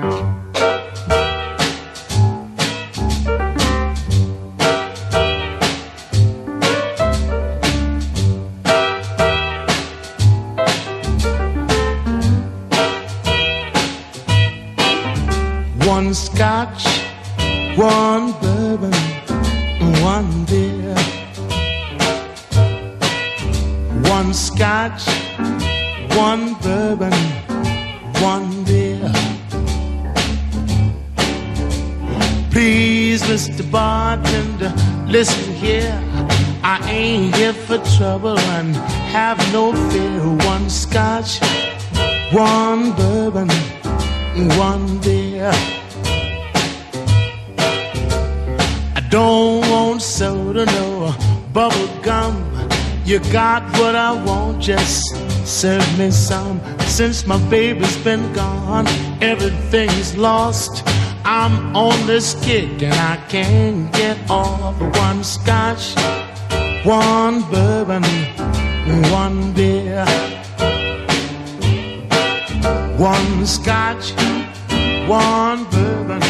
One just serve me some. Since my baby's been gone, everything's lost. I'm on this kick and I can't get off. One scotch, one bourbon, one beer. One scotch, one bourbon,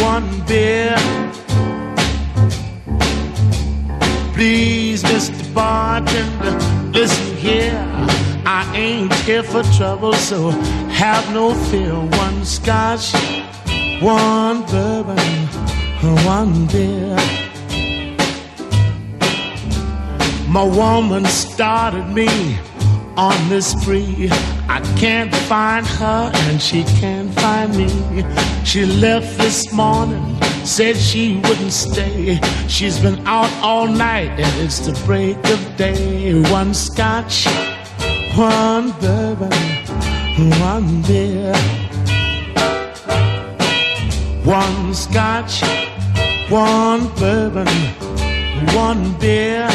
one beer. Please, Mr. Bartender, listen here. I ain't here for trouble, so have no fear. One scotch, one bourbon, one beer. My woman started me on this spree. I can't find her and she can't find me. She left this morning, said she wouldn't stay. She's been out all night and it's the break of day. One scotch, one bourbon, one beer. One scotch, one bourbon, one beer.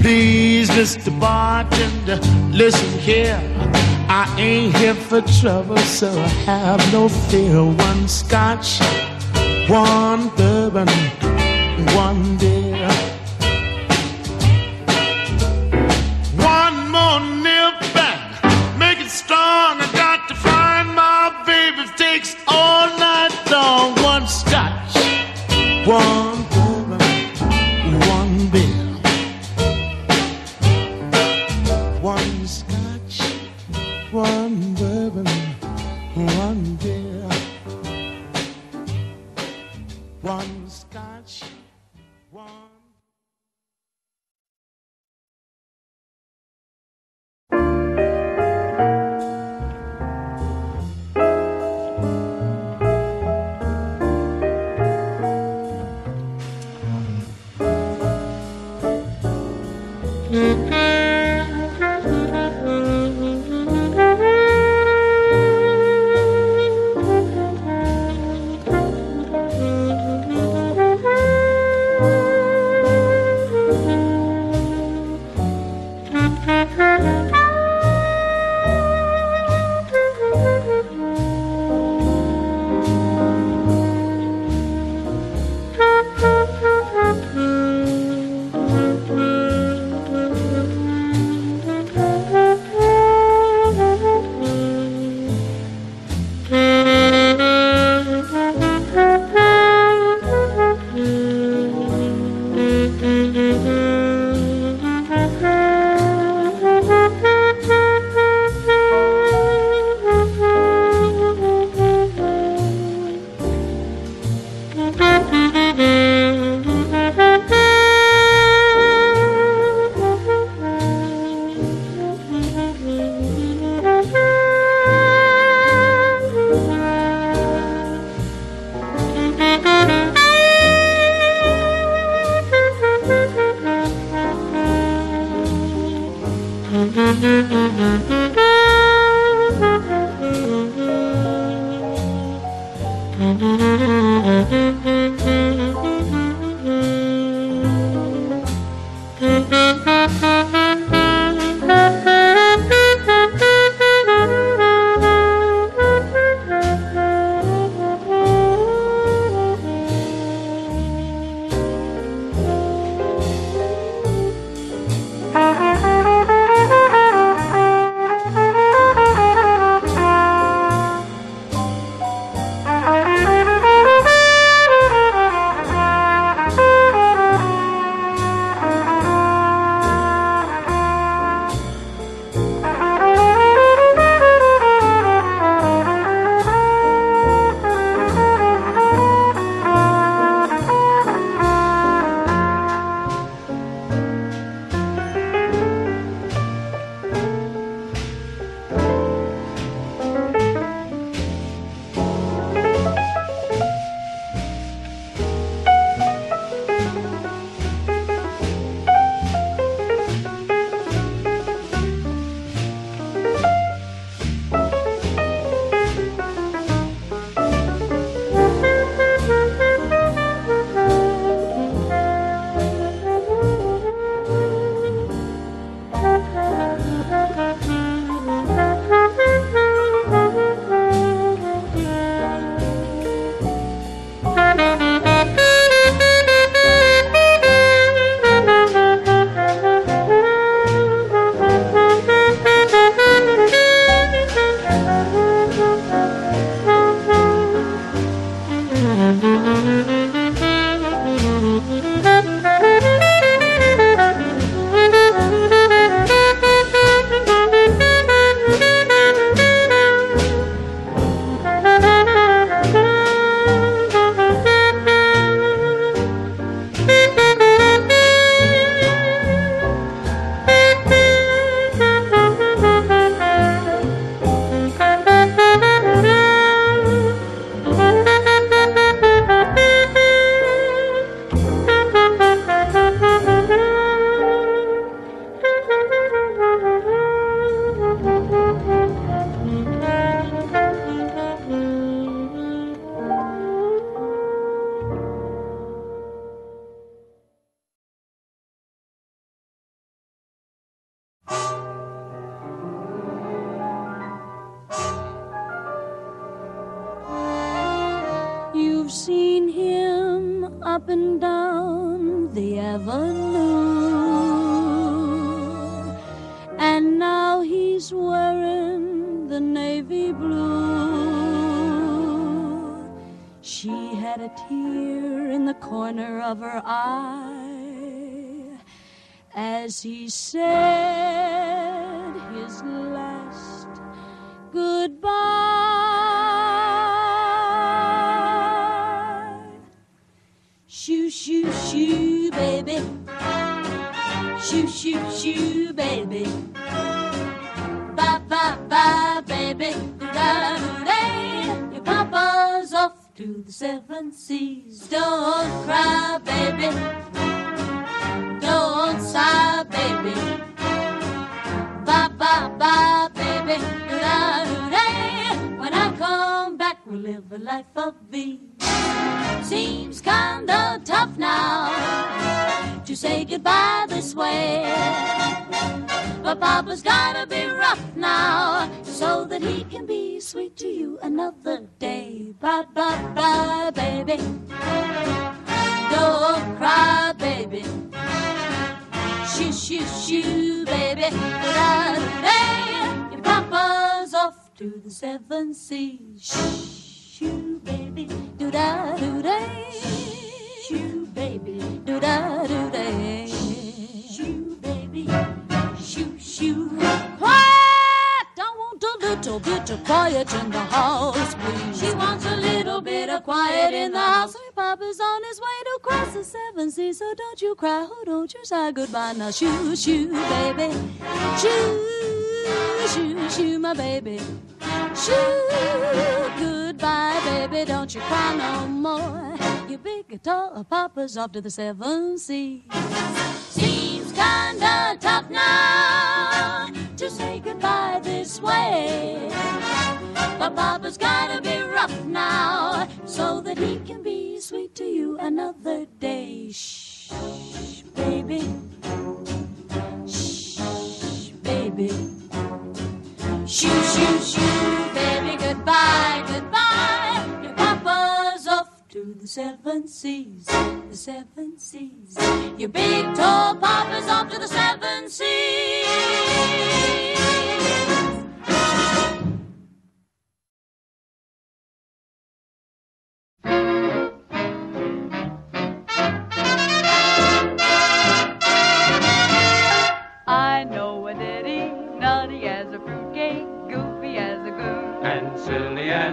Please, Mr. Bartender, listen here. I ain't here for trouble, so I have no fear. One scotch, one bourbon, one beer. We'll live a life of ease. Seems kinda tough now to say goodbye this way. But Papa's gotta be rough now so that he can be sweet to you another day. Bye, bye, bye, baby. Don't cry, baby. Shoo, shoo, shoo, baby. Da-da-da-day. Your papa's off to the seven seas. Shoo, baby. Do-da-do-day. Shoo, baby. Do-da-do-day. Shoo, baby. Shoo, shoo. Quiet! Little bit of quiet in the house, please. She wants a little bit of quiet in the house. Her papa's on his way to cross the seven seas, so don't you cry, oh, don't you sigh goodbye now. Shoo, shoo, baby. Shoo, shoo, shoo, my baby. Shoo, goodbye, baby. Don't you cry no more. Your big guitar, Papa's off to the seven seas. Seems kinda tough now Papa's gotta be rough now so that he can be sweet to you another day. Shh, baby. Shh, baby. Shoo, shoo, shoo, baby, goodbye, goodbye. Your papa's off to the seven seas, the seven seas. Your big tall papa's off to the seven seas.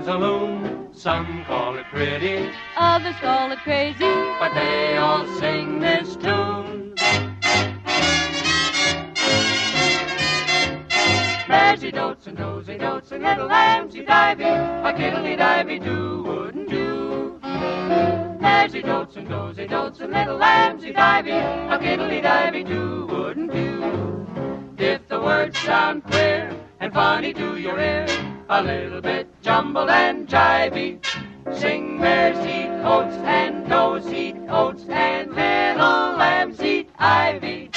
Silly as a loon. Some call it pretty, Others call it crazy. but they all sing this tune. Mersey dotes and dozy dotes and little lambsy divey, a kiddly divey do wouldn't do. Mersey dotes and dozy dotes and little lambsy divey, a kiddly divey do wouldn't do. If the words sound queer and funny to your ear, a little bit jumbled and jivey, sing mares eat oats and does eat oats and little lambs eat ivy.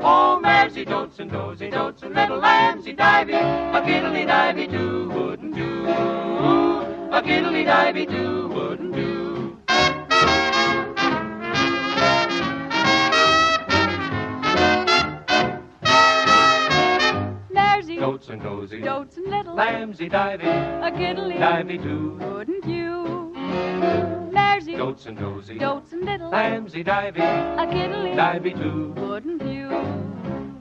Oh, mares eat oats and does eat oats and little lambs eat ivy, a kiddly divey do wouldn't do, a kiddly divey do Goats and dozy, dotes and little, lambsy divey, a kiddly, divey do. wouldn't you? Mersey, Goats and dozy, dotes and little, lambsy divey, a kiddly, divey do. wouldn't you?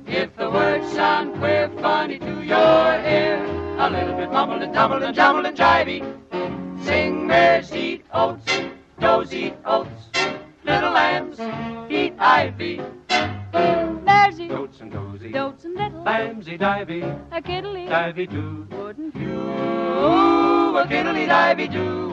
If the words sound queer, funny to your ear, a little bit mumbled and tumbled and jumbled and jivey, sing mares eat oats, does eat oats, little lambs eat ivy, Mersey, goats and dozy, dotes and little, lambsy divey, a kiddly, divey do. wouldn't you? Ooh, a kiddly divey do,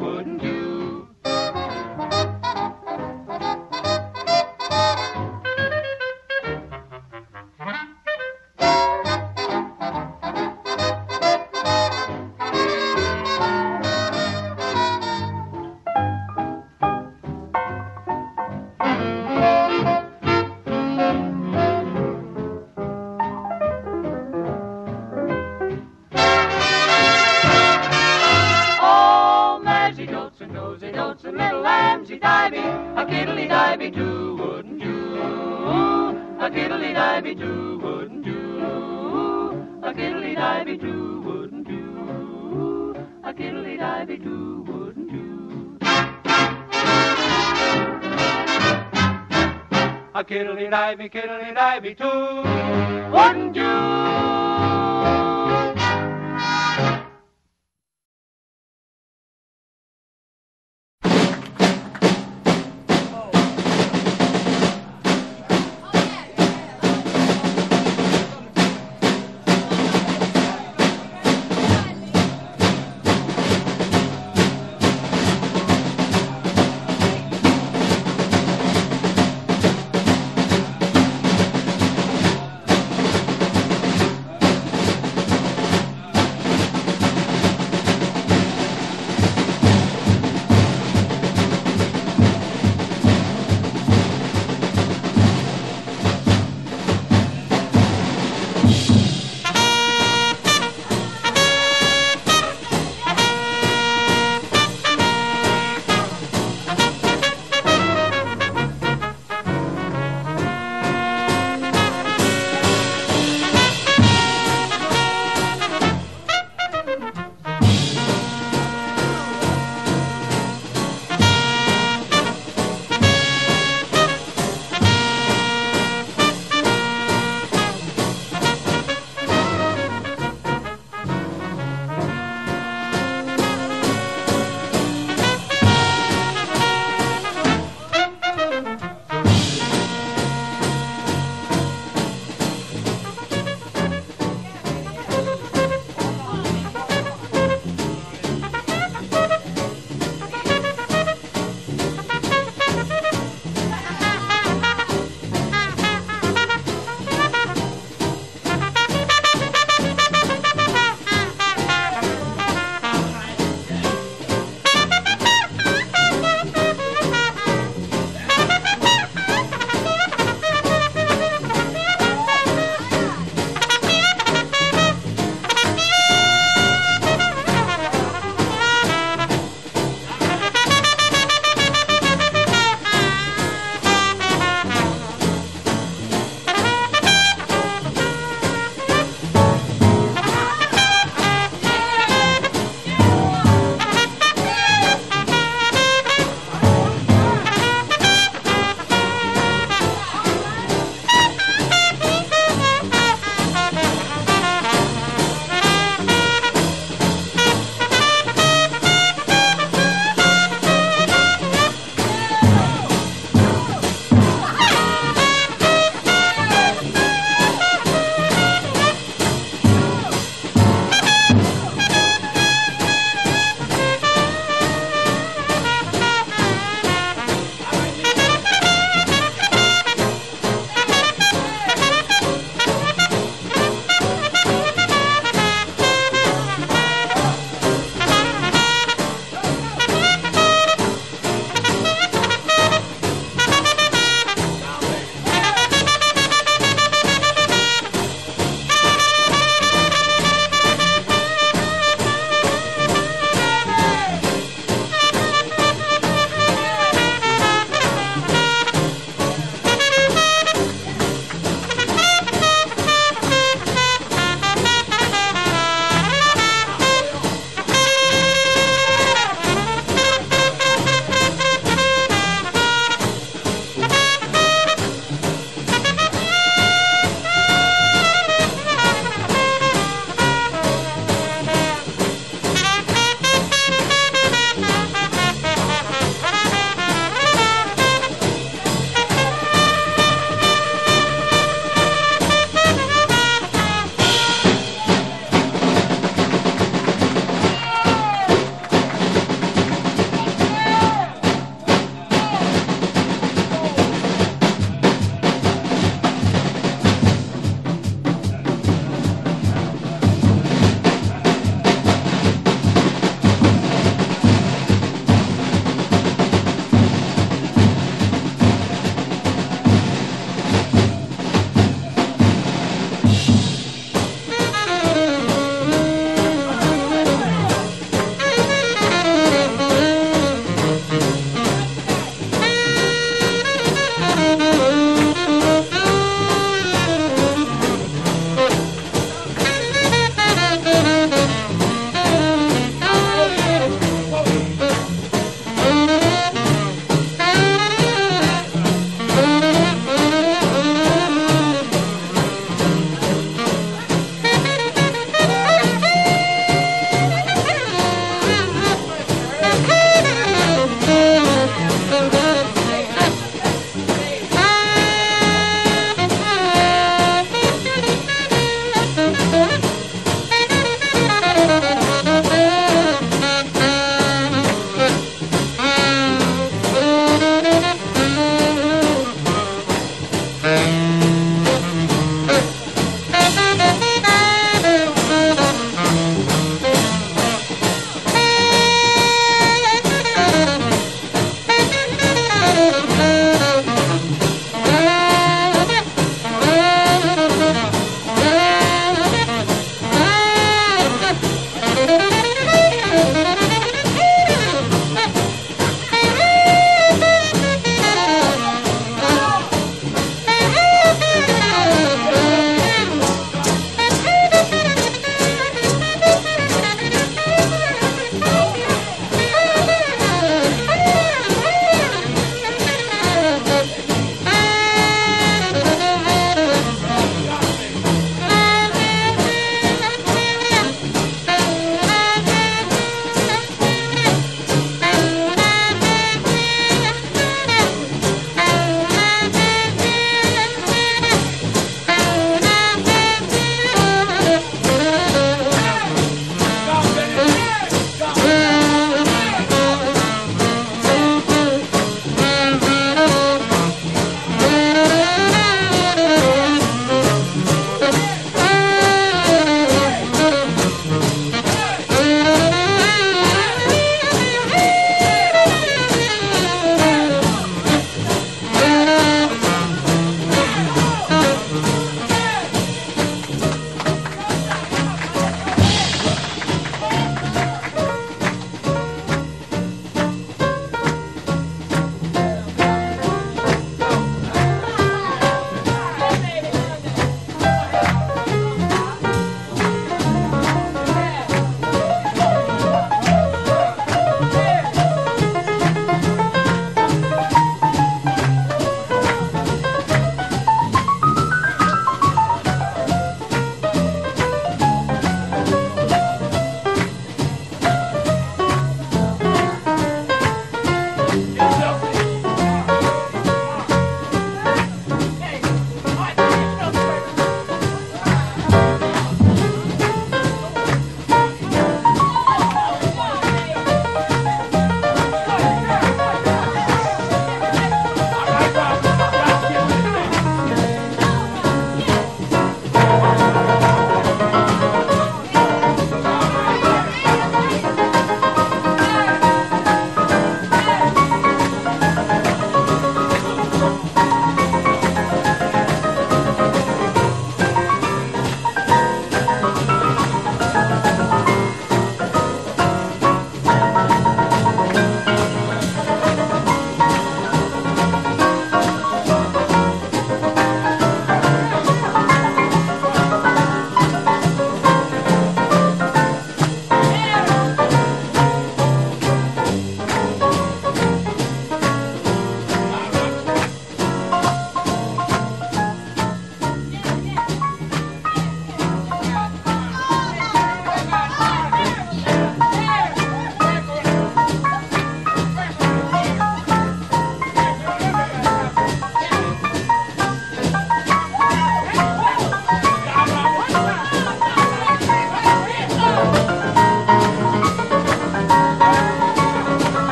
too, wouldn't you? A kiddly divey too, wouldn't you? A kiddly divey too, wouldn't you? A kiddly divey too, wouldn't you? A kiddly divey, kiddly divey too, wouldn't you?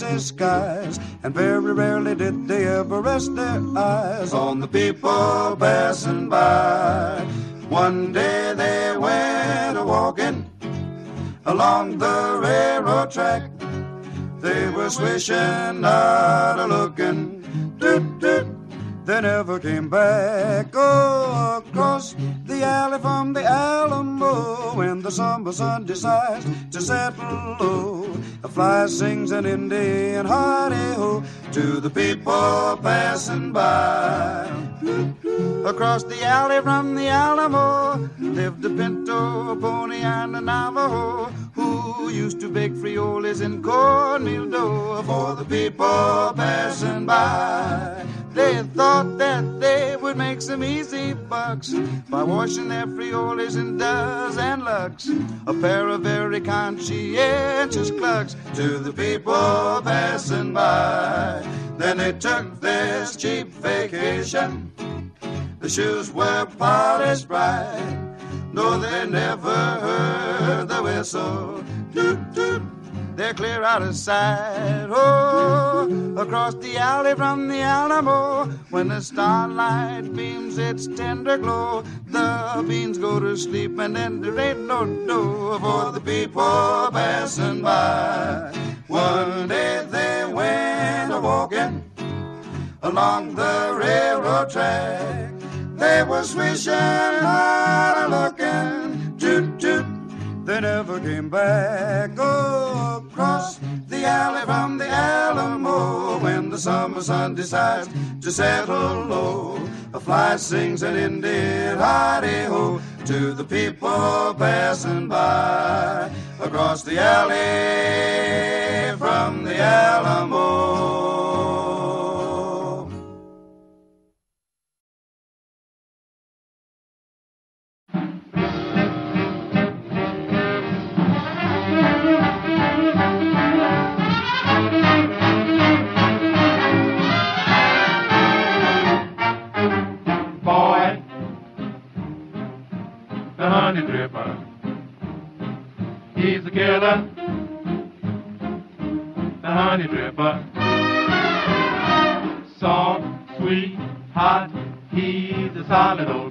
The skies. And very rarely did they ever rest their eyes on the people passing by. One day they went a walking along the railroad track. They were swishing, not a looking, doot doot. They never came back oh, across the alley from the Alamo when the summer sun decides to settle an Indian hi-ho to the people passing by. Across the alley from the Alamo lived a pinto, a pony, and a Navajo who used to bake frijoles and cornmeal dough for the people passing by. They thought that they would make some easy bucks by washing their frijoles in Duz and Lux. A pair of very conscientious clucks to the people passing by. Then they took this cheap vacation. The shoes were polished bright. No, they never heard the whistle. Toot, toot. They're clear out of sight. Oh, across the alley from the Alamo, when the starlight beams its tender glow, the beans go to sleep, and then there ain't no dough for the people passing by. One day they went a walking along the railroad track. They were swishing hard looking, toot toot. They never came back. Oh, across the alley from the Alamo, when the summer sun decides to settle low, a fly sings an Indian hidey ho to the people passing by. Across the alley from the Alamo. He's a solid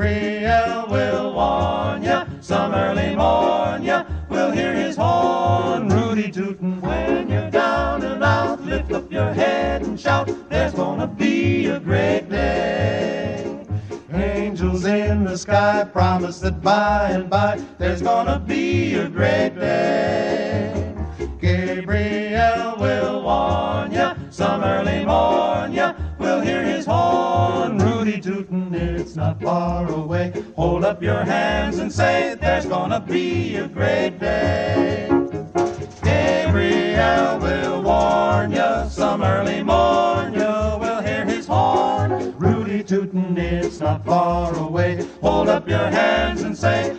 Gabriel will warn ya, some early morn ya, we'll hear his horn, Rudy tootin'. When you're down and out, lift up your head and shout, there's gonna be a great day. Angels in the sky promise that by and by there's gonna be a great day. Gabriel will warn ya, some early morn ya, it's not far away. Hold up your hands and say, there's gonna be a great day. Gabriel will warn ya, some early morn ya, we'll hear his horn, Rudy tootin', it's not far away. Hold up your hands and say,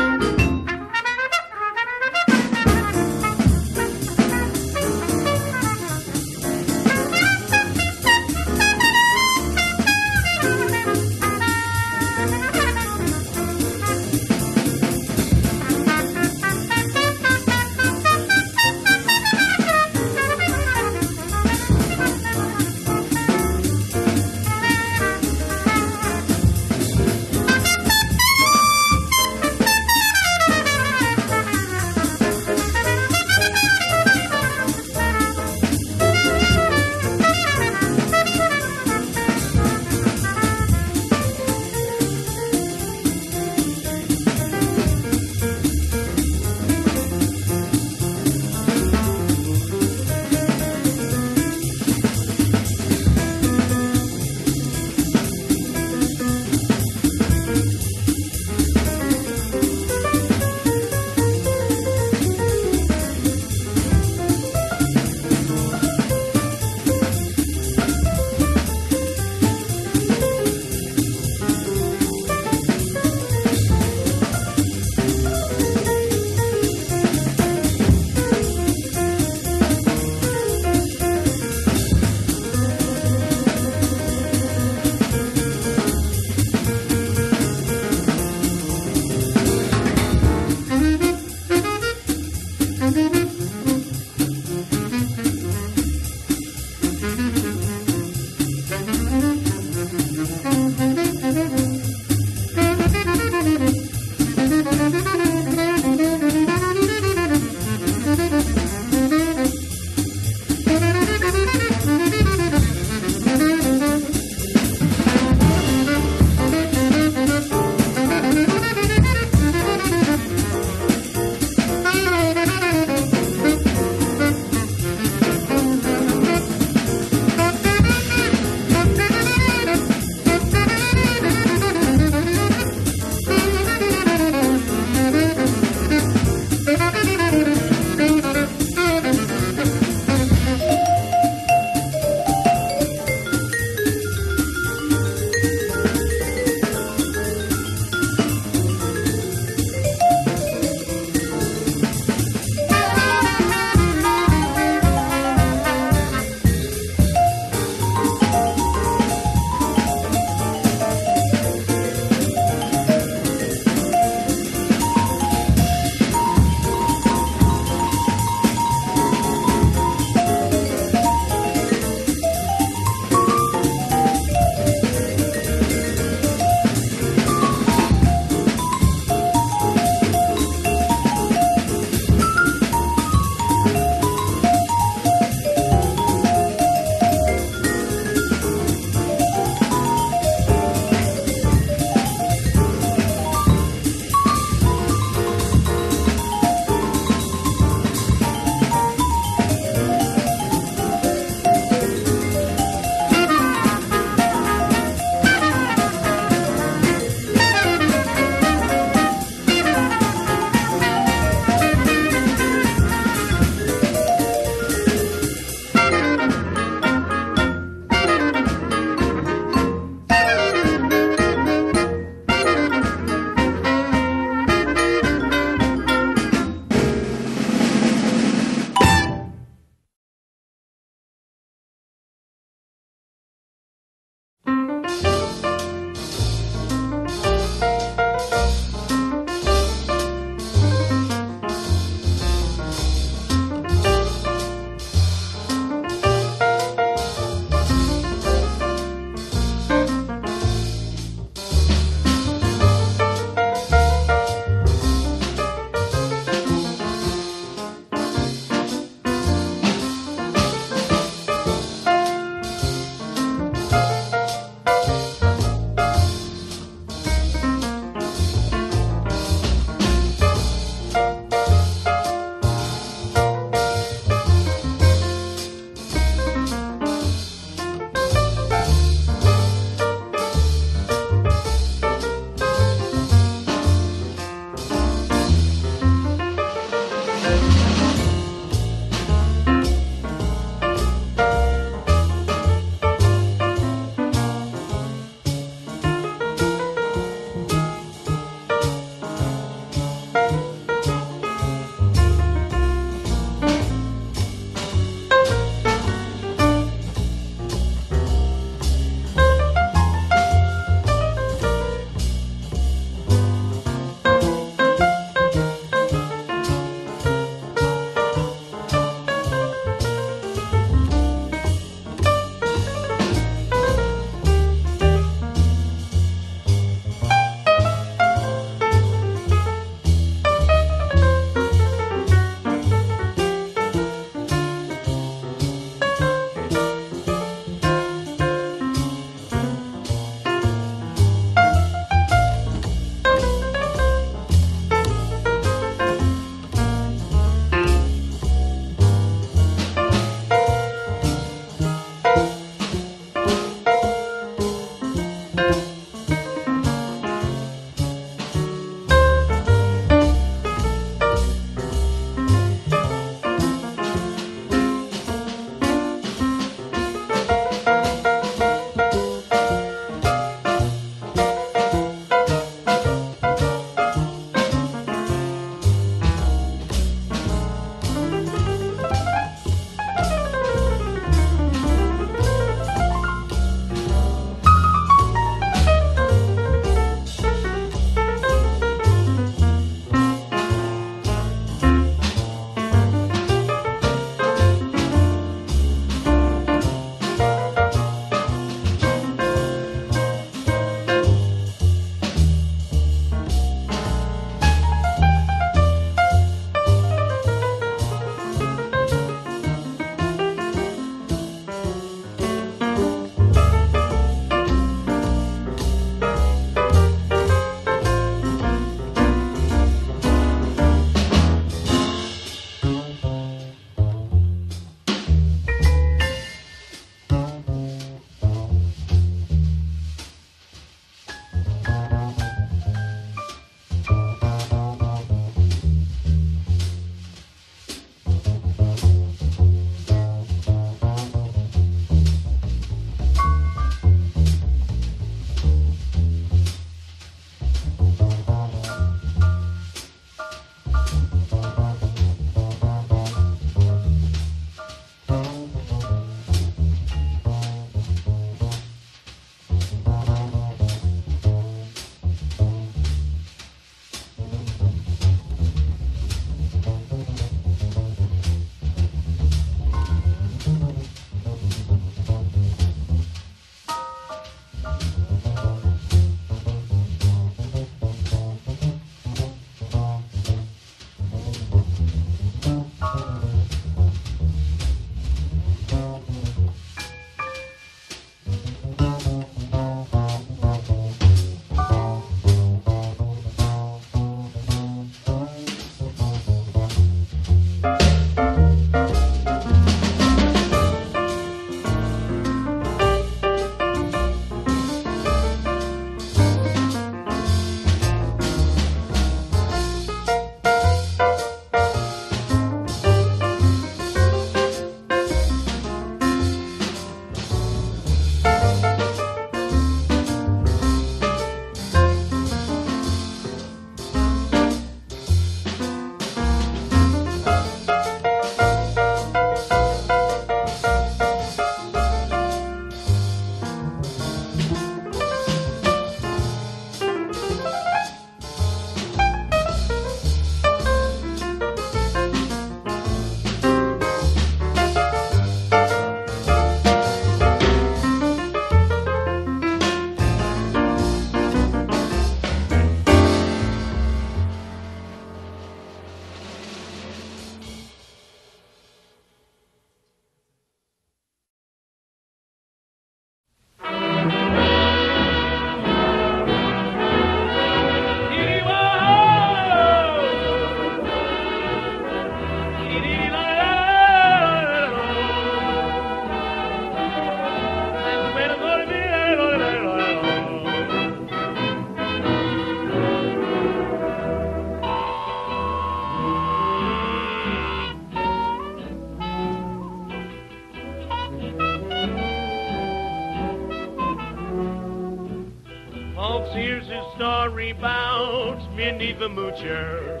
about Minnie the Moocher.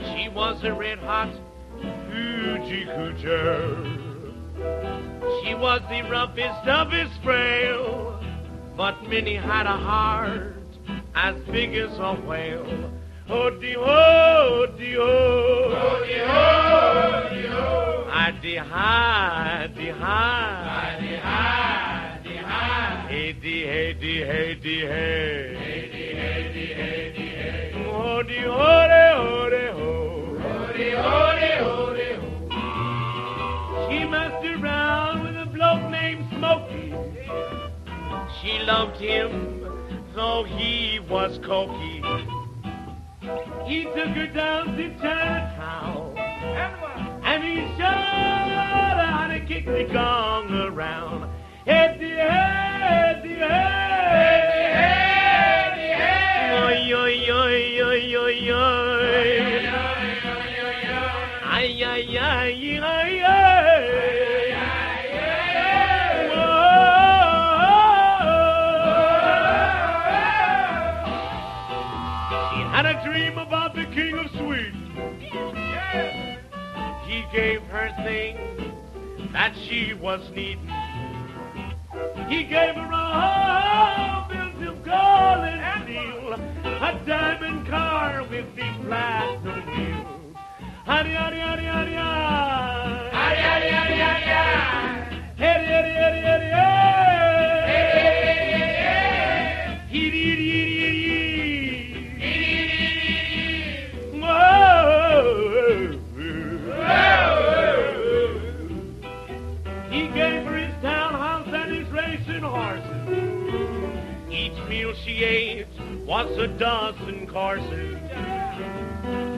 She was a red hot hoochie coocher. She was the roughest of his frail, but Minnie had a heart as big as a whale. Oh de Ho-dee ho, dee ho, ho-dee loved him, though he was cokey. He took her down to Chinatown. And he showed her how to kick the gong around. Head the head the head. Oi, oi, oi, oi, oi, oi. Ay, ay, ay, ay, ay. He gave her things that she was needing. He gave her a home built of gold and steel, a diamond car with the platinum wheels. Howdy, howdy, howdy. Howdy, howdy, howdy, howdy, a dozen courses.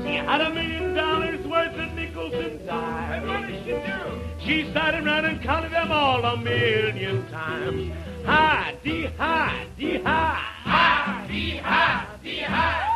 She had a million dollars worth of nickels and dimes. what did she do? She sat around and counted them all a million times. Hi, dee, hi, dee, hi. Hi, dee, hi, dee, hi.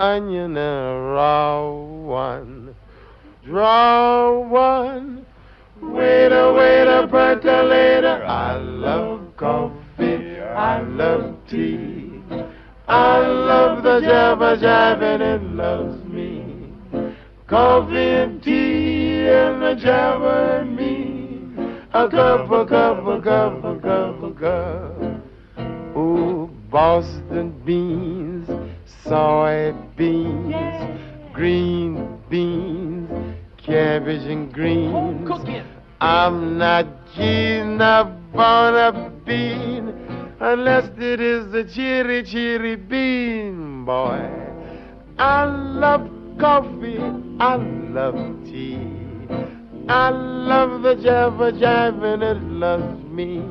Onion and raw one. Draw one. Waiter, waiter, percolator. I love coffee. I love tea. I love the java jive and it loves me. Coffee and tea and the java and me. A cup, a cup, a cup, a cup, a cup. Oh, Boston beans, soybeans, green beans, cabbage and greens. I'm not keen upon a bean unless it is the cheery, cheery bean, boy. I love coffee, I love tea. I love the java jive and it loves me.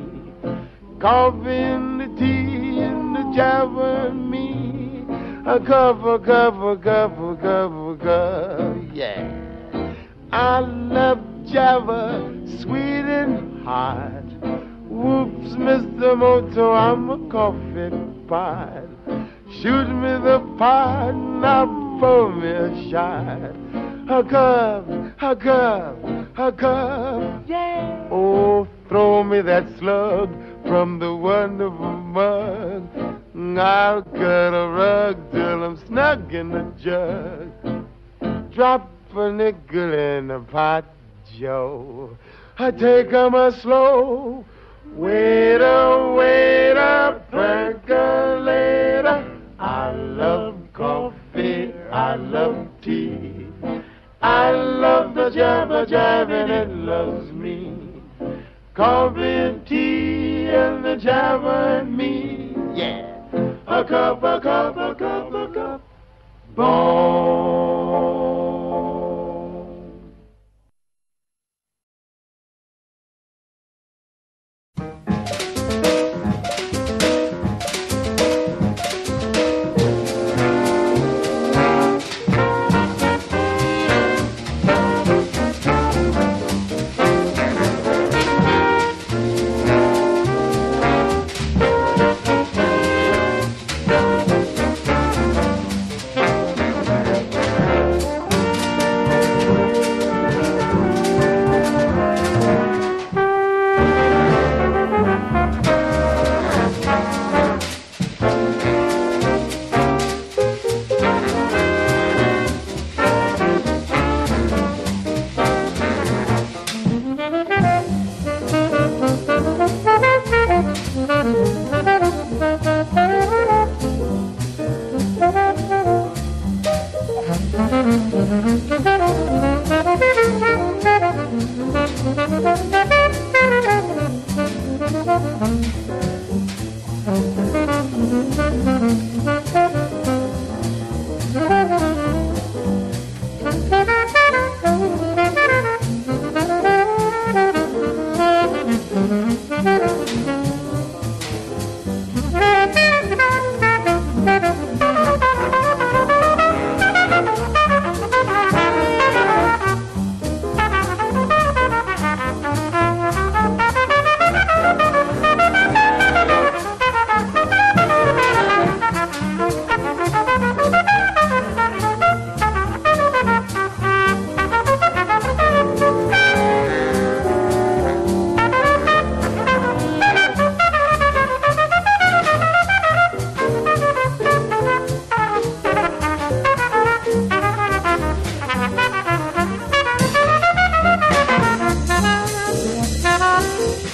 Coffee and the tea and the java and me. A cup, a cup, a cup, a cup, a cup, yeah. I love Java, sweet and hot. Whoops, Mr. Moto, I'm a coffee pot. Shoot me the pot, now pour me a shot. A cup, a cup, a cup, yeah. Oh, throw me that slug from the wonderful mug. I'll cut a rug till I'm snug in the jug. Drop a nickel in the pot, Joe. I take 'em a slow. Waiter, waiter, percolator. I love coffee, I love tea. I love the java jive and it loves me. Coffee and tea and the java and me. Yeah. A cup, a cup, a cup, a cup. Boom.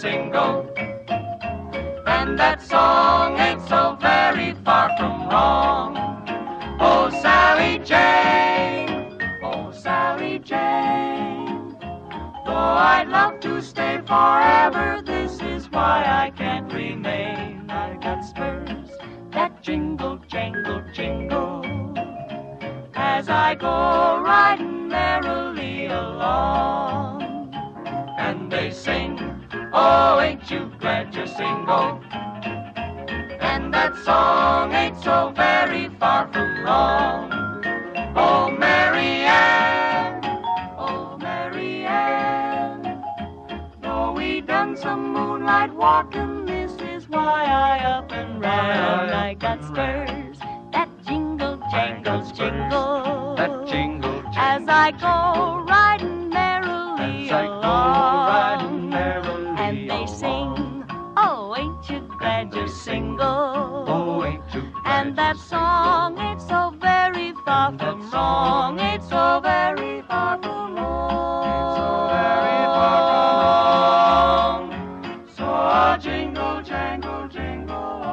single? Jingle, jangle, jingle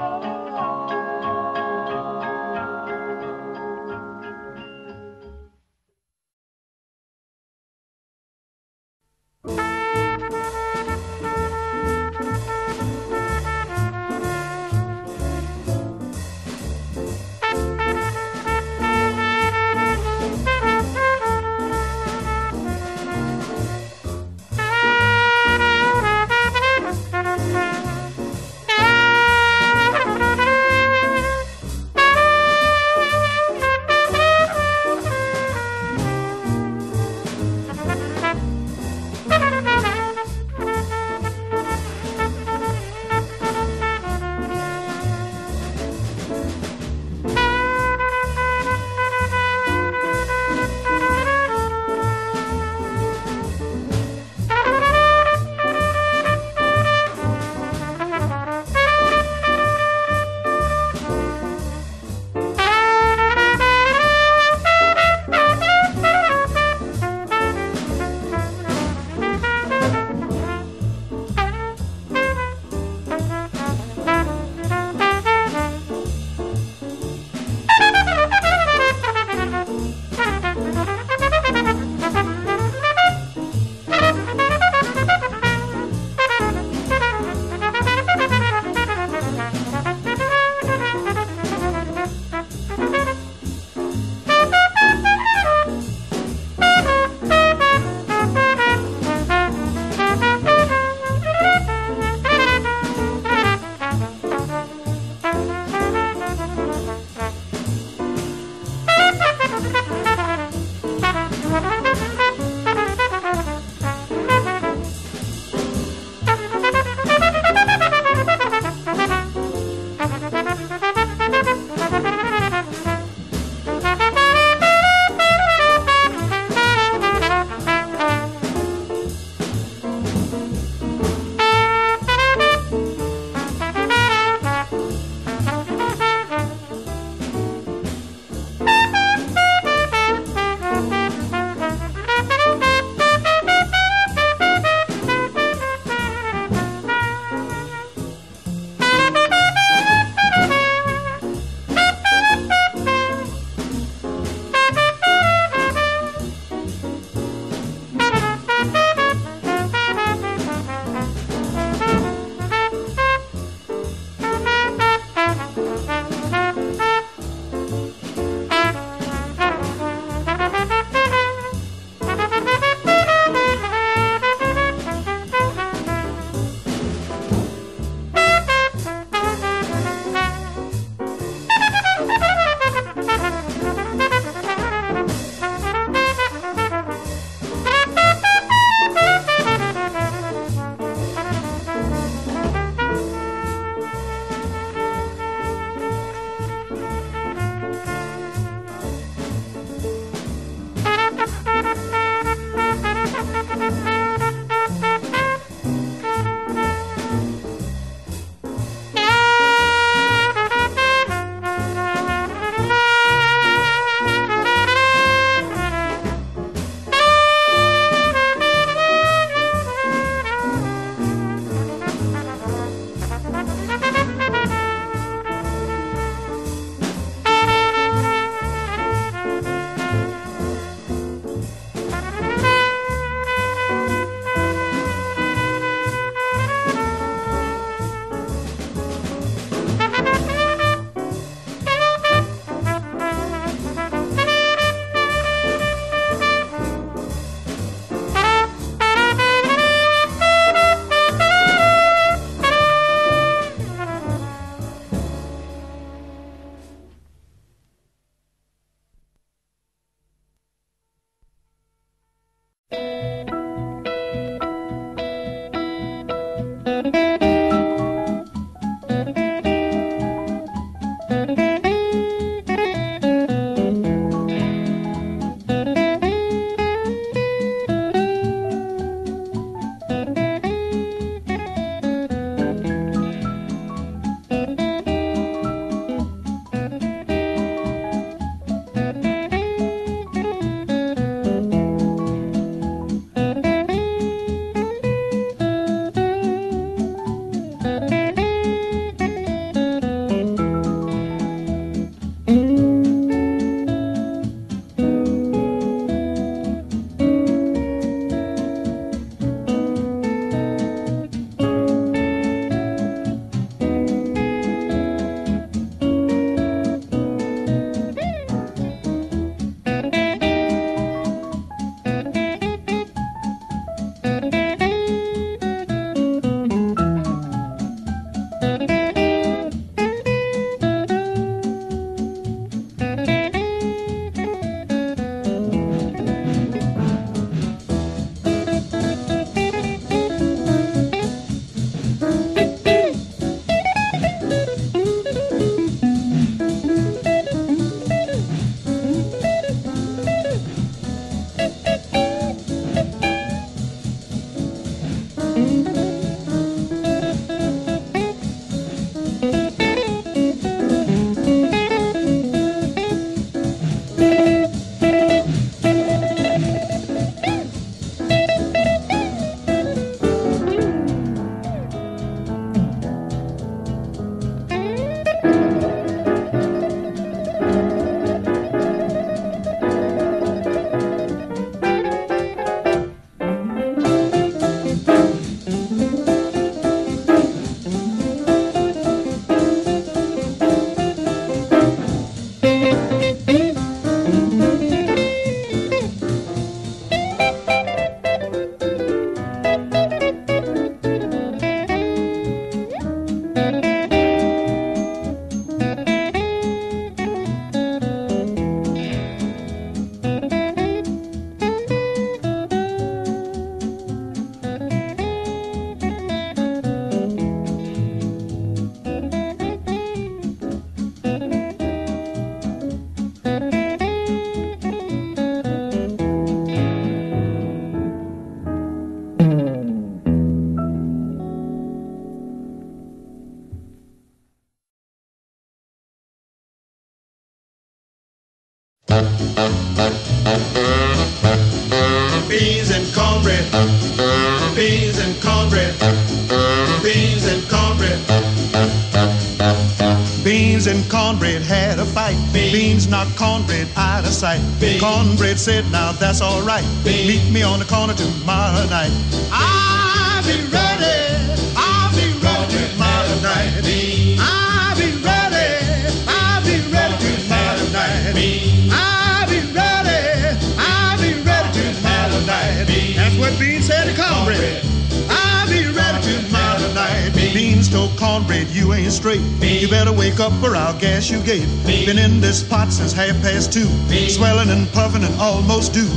you ain't. You better wake up or I'll gas you gate. Been in this pot since half past two. Swelling and puffing and almost due.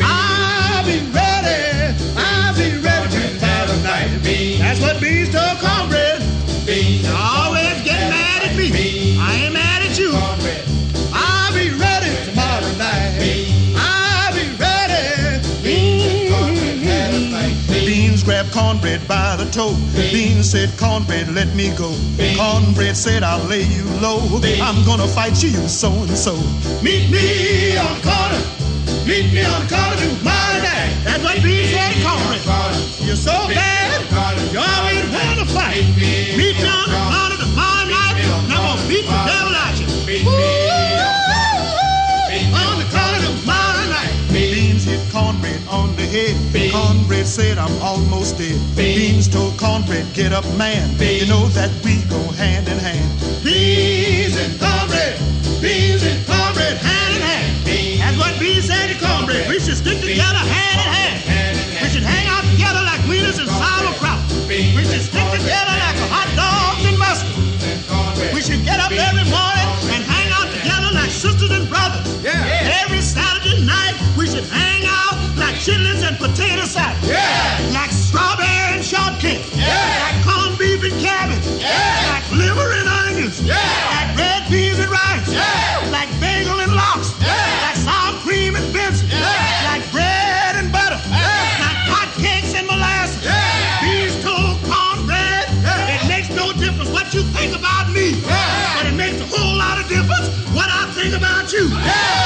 I'll be ready. I'll be ready tomorrow night. That's what Beans toe. Beans said, Cornbread, let me go. Cornbread said, I'll lay you low. I'm gonna fight you, you so and so. Meet me on the corner. Meet me on the corner tomorrow night. That's what Beans said, Cornbread. You're so bad. You always wanna fight. Meet me on the corner tomorrow night. And I'm gonna beat the devil out you. On cornbread on the head. Cornbread said, I'm almost dead. Beans told cornbread, get up, man. You know that we go hand in hand. Beans and cornbread. Beans and cornbread, hand in hand. That's what Beans said to cornbread. We should stick together hand in hand. We should hang out together like wieners and sauerkraut. We should stick together like hot dogs and mustard. We should get up every chitlins and potato salad. Yeah. Like strawberry and shortcake. Yeah. Like corned beef and cabbage. Yeah. Like liver and onions. Yeah. Like red peas and rice. Yeah. Like bagel and lox. Yeah. Like sour cream and Benson. Yeah. Like bread and butter. Yeah. Like hotcakes and molasses. Yeah. These cold cornbread. Yeah. It makes no difference what you think about me. Yeah. But it makes a whole lot of difference what I think about you. Yeah.